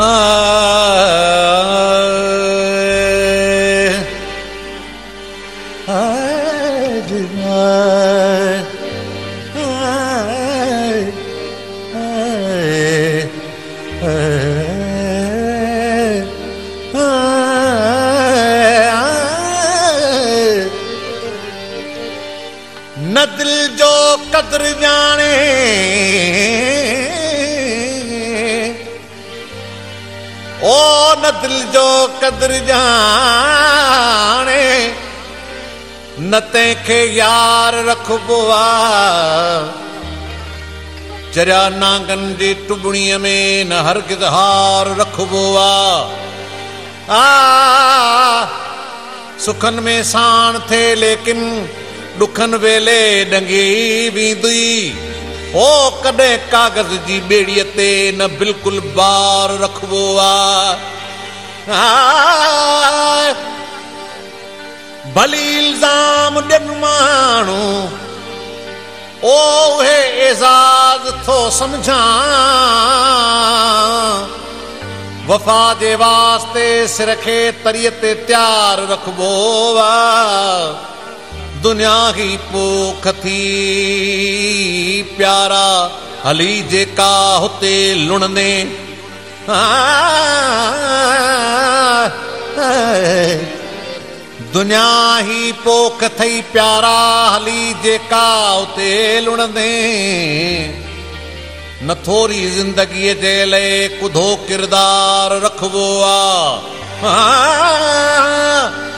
Ah जो कदर न तंहिंखे यार चरिया नांगनि जी सुखनि में साण थिए कॾहिं कागज़ जी ॿेड़ीअ ते न बिल्कुलु बार रखबो आहे भली इल्ज़ाम ॾियनि माण्हू ओ उहे एज़ाज़ थो सम्झा वफ़ा जे वास्ते सिर खे तरीअ ते तयारु रखबो दुनिया ई पोख थी प्यारा हली जेका हुते लुणंदे दुनिया ही पोख थई प्यारा हली जेका उते न थोरी ज़िंदगीअ जे लाइ कुधो किरदारु रखबो आहे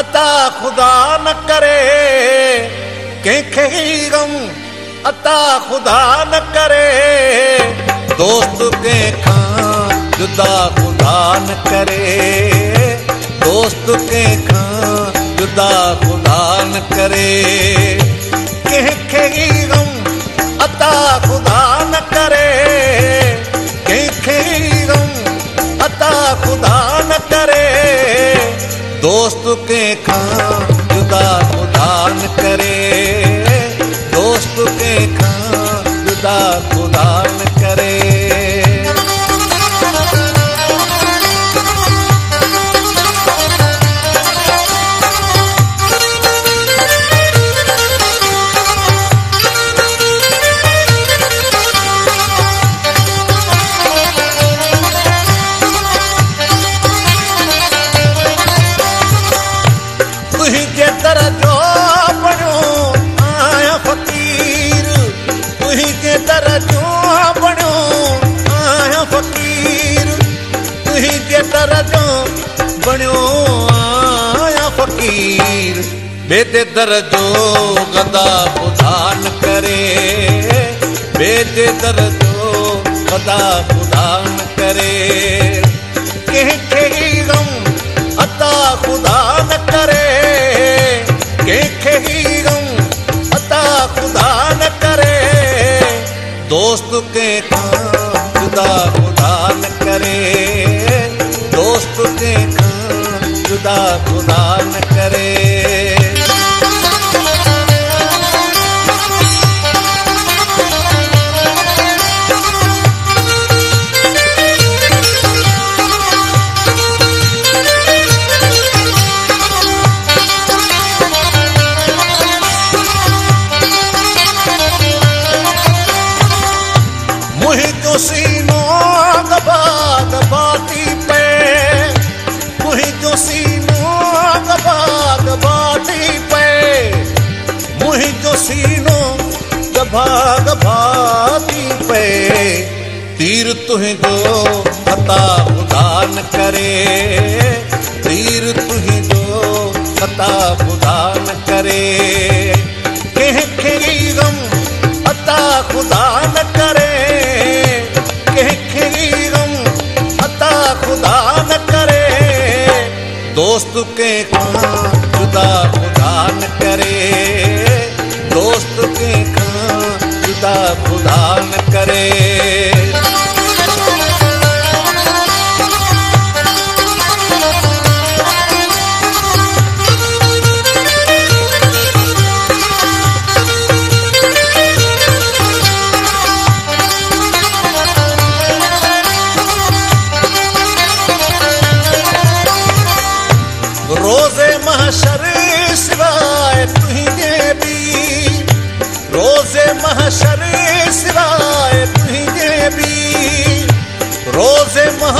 अता खुदा न करे कंखे ही गम अता खुदा न करे दोस्त कंहिंखां जुदा खुदा न करे दोस्त कंहिंखां जुदा खुदा न करे कंखे ही गम अता ah, दर जो बणियो फ़कीर दर जो बणियो आहियां फ़कीर तुंहिंजे जो बणियो फ़क़ीर बेदे दर जो गा ॿुधान करे बे दर जो गा करे दोस्त के काम जुदा खुदा न करे दोस्त के काम जुदा खुदा न करे भाग भाती पे तीर तुह जो हता उदान करे तीर तुह जो हता उदान करे कह खेरी गम हता खुदा न करे कह खेरी गम हता खुदा न करे दोस्त के कहा जुदा खुदा न करे Nazaret.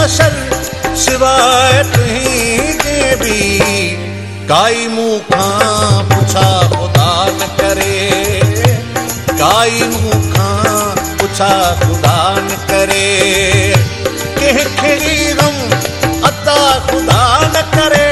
असल शिवाय तुही देवी काई मुंह खां पुछा खुदा करे काई मुंह पूछा पुछा करे के करे कंहिंखे अता खुदान करे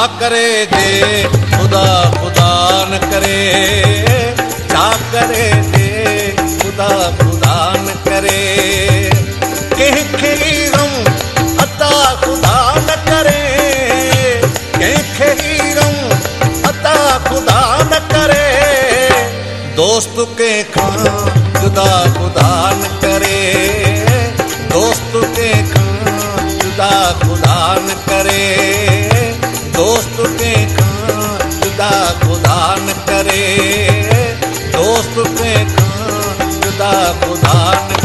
क्या करे दे खुदा खुदा न करे क्या करे दे खुदा खुदा न करे अता अता दोस्त के खान जुदा खुदा न करे दोस्त के खान जुदा खुदा न करे दोस्त पे कहाँ जुदा खुदा न करे दोस्त पे कहाँ जुदा खुदा न